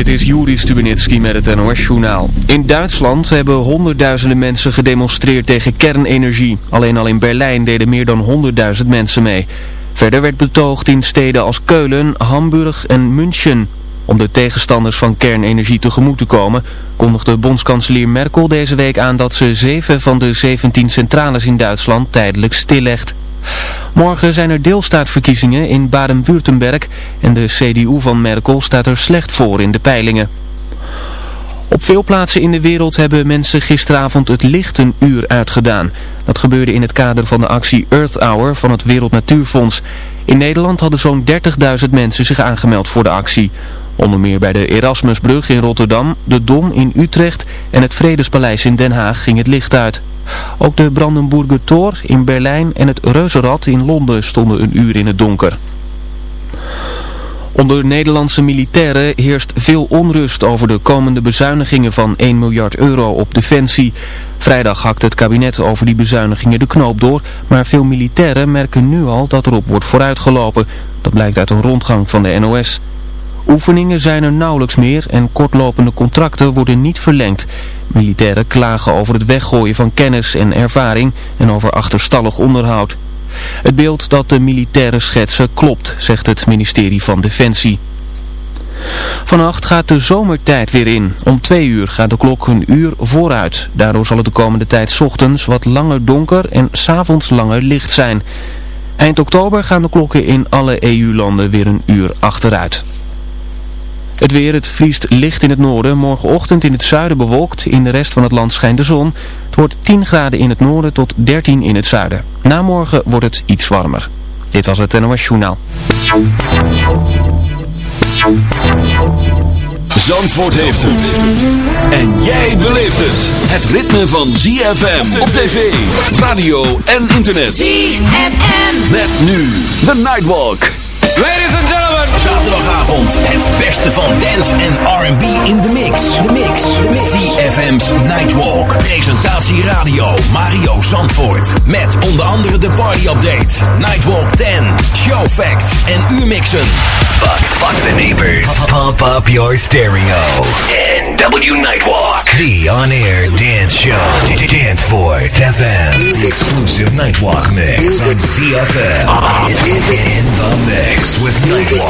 Dit is Juri Stubenitski met het NOS-journaal. In Duitsland hebben honderdduizenden mensen gedemonstreerd tegen kernenergie. Alleen al in Berlijn deden meer dan 100.000 mensen mee. Verder werd betoogd in steden als Keulen, Hamburg en München. Om de tegenstanders van kernenergie tegemoet te komen, kondigde bondskanselier Merkel deze week aan dat ze zeven van de 17 centrales in Duitsland tijdelijk stillegt. Morgen zijn er deelstaatverkiezingen in Baden-Württemberg en de CDU van Merkel staat er slecht voor in de peilingen. Op veel plaatsen in de wereld hebben mensen gisteravond het licht een uur uitgedaan. Dat gebeurde in het kader van de actie Earth Hour van het Wereld Natuurfonds. In Nederland hadden zo'n 30.000 mensen zich aangemeld voor de actie. Onder meer bij de Erasmusbrug in Rotterdam, de Dom in Utrecht en het Vredespaleis in Den Haag ging het licht uit. Ook de Brandenburger Tor in Berlijn en het Reuzenrad in Londen stonden een uur in het donker. Onder Nederlandse militairen heerst veel onrust over de komende bezuinigingen van 1 miljard euro op defensie. Vrijdag hakt het kabinet over die bezuinigingen de knoop door, maar veel militairen merken nu al dat erop wordt vooruitgelopen. Dat blijkt uit een rondgang van de NOS. Oefeningen zijn er nauwelijks meer en kortlopende contracten worden niet verlengd. Militairen klagen over het weggooien van kennis en ervaring en over achterstallig onderhoud. Het beeld dat de militairen schetsen klopt, zegt het ministerie van Defensie. Vannacht gaat de zomertijd weer in. Om twee uur gaat de klok een uur vooruit. Daardoor zal het de komende tijd ochtends wat langer donker en s'avonds langer licht zijn. Eind oktober gaan de klokken in alle EU-landen weer een uur achteruit. Het weer, het vriest licht in het noorden. Morgenochtend in het zuiden bewolkt. In de rest van het land schijnt de zon. Het wordt 10 graden in het noorden tot 13 in het zuiden. Na morgen wordt het iets warmer. Dit was het NOS Journaal. Zandvoort heeft het. En jij beleeft het. Het ritme van ZFM op tv, radio en internet. ZFM. Met nu The Nightwalk. Ladies. Zaterdagavond het beste van dance en R&B in de mix. De mix. The mix. CFM's Nightwalk. Presentatie radio Mario Zandvoort. Met onder andere de party update. Nightwalk 10. Show facts en U-mixen. But fuck the neighbors. Pump up your stereo. NW Nightwalk. The on-air dance show. Danceport FM. The exclusive Nightwalk mix on CFM. In, in the mix with Nightwalk.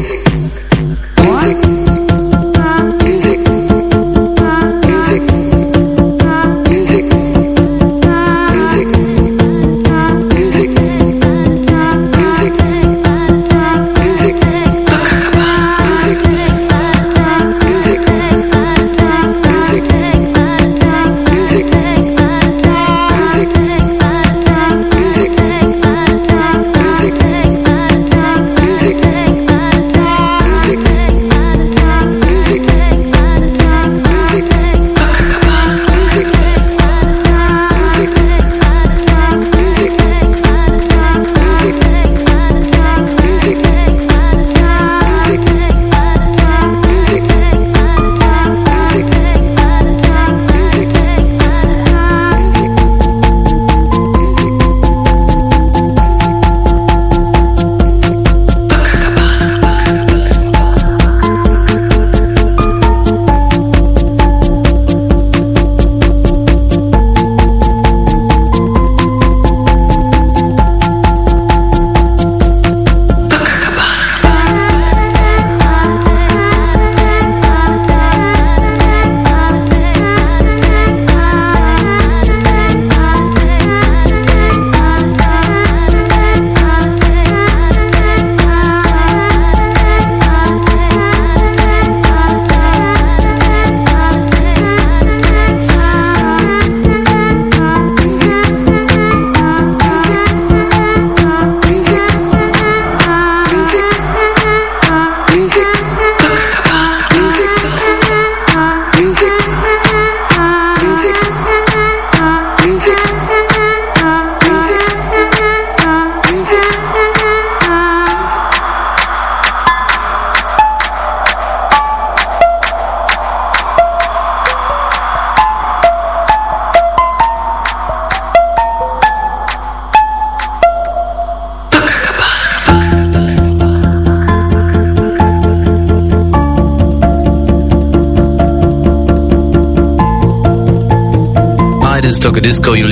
go you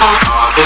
Party,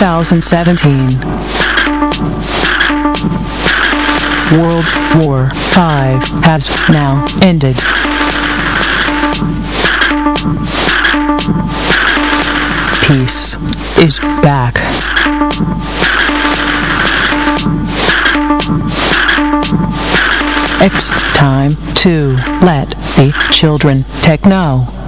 2017. World War V has now ended. Peace is back. It's time to let the children techno. Let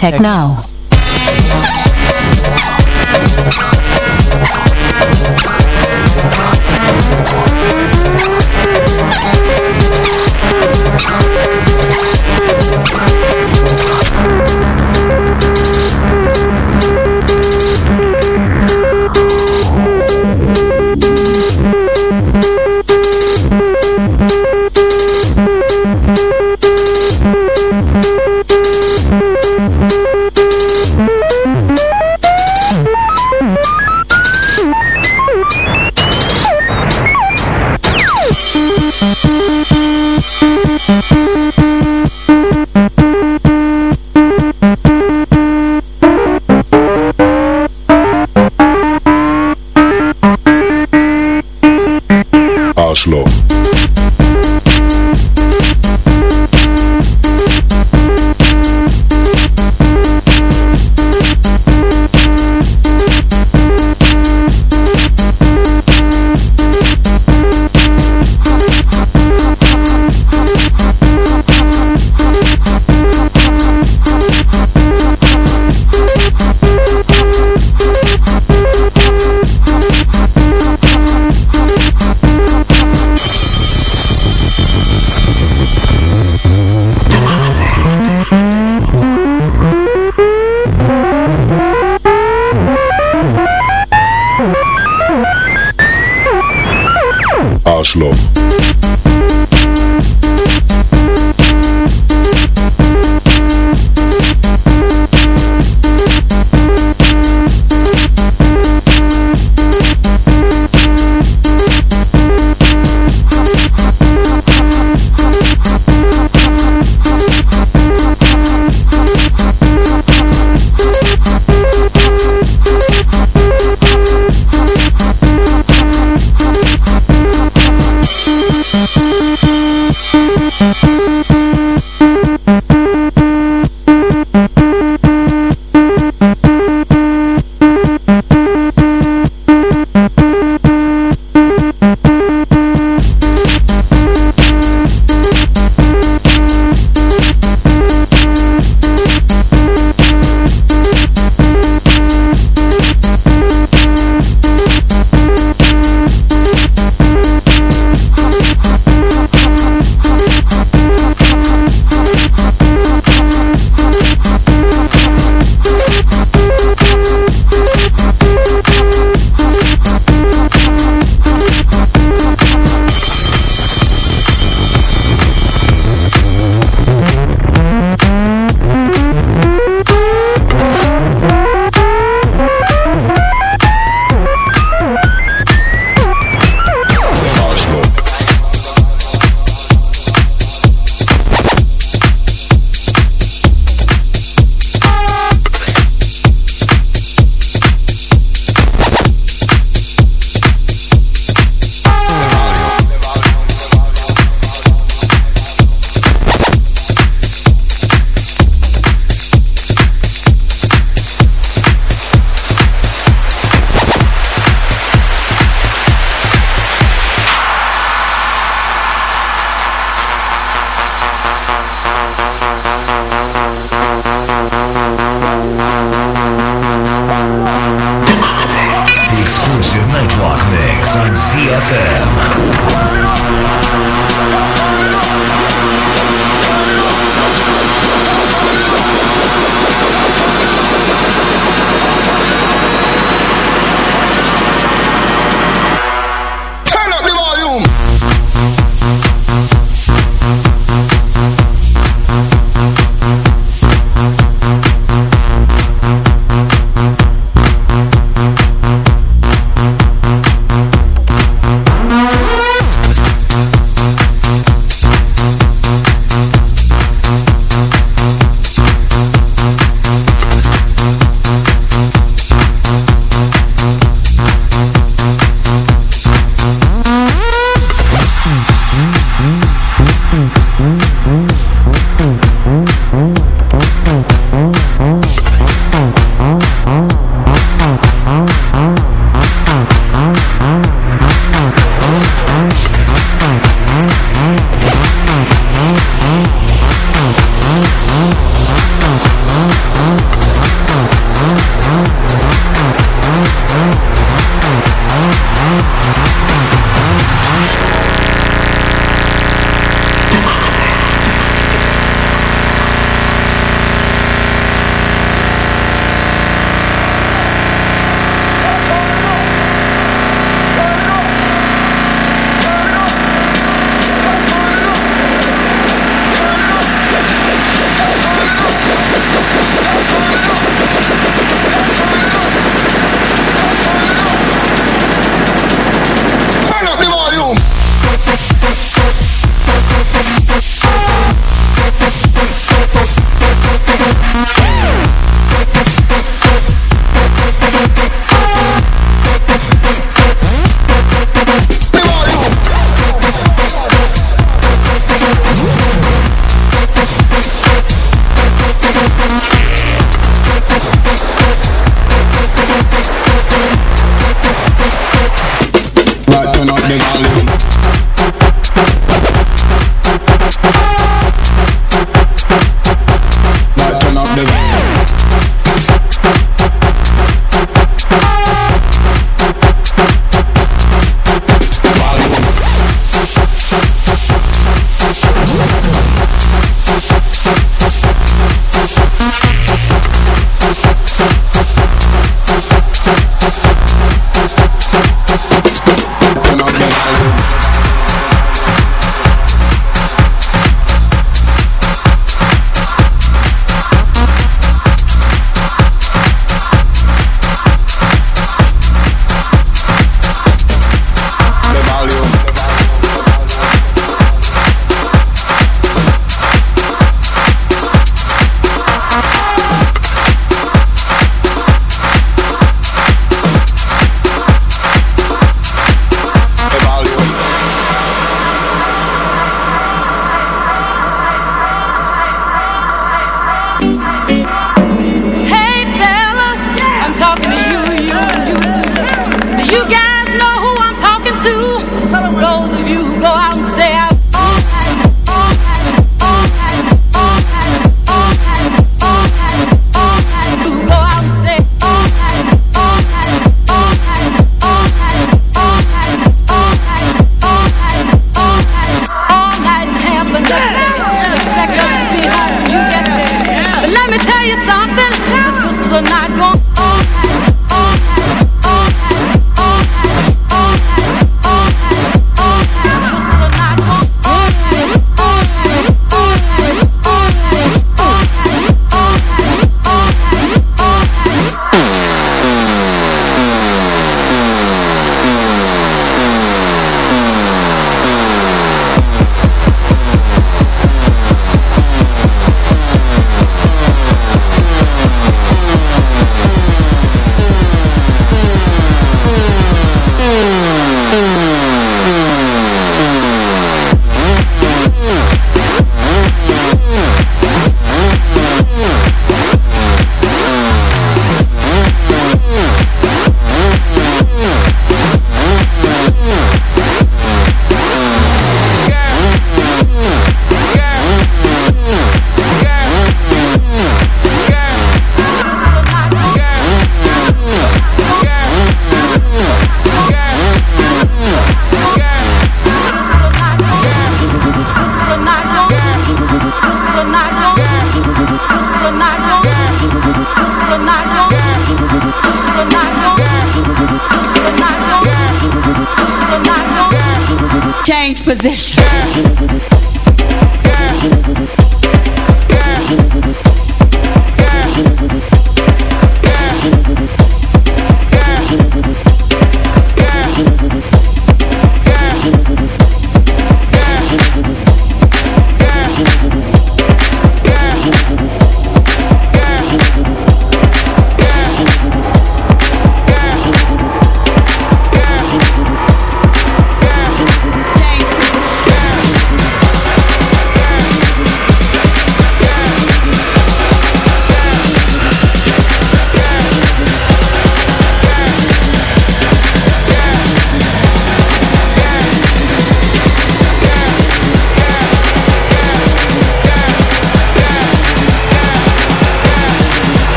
Tech Now. Thank you.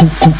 Cucu.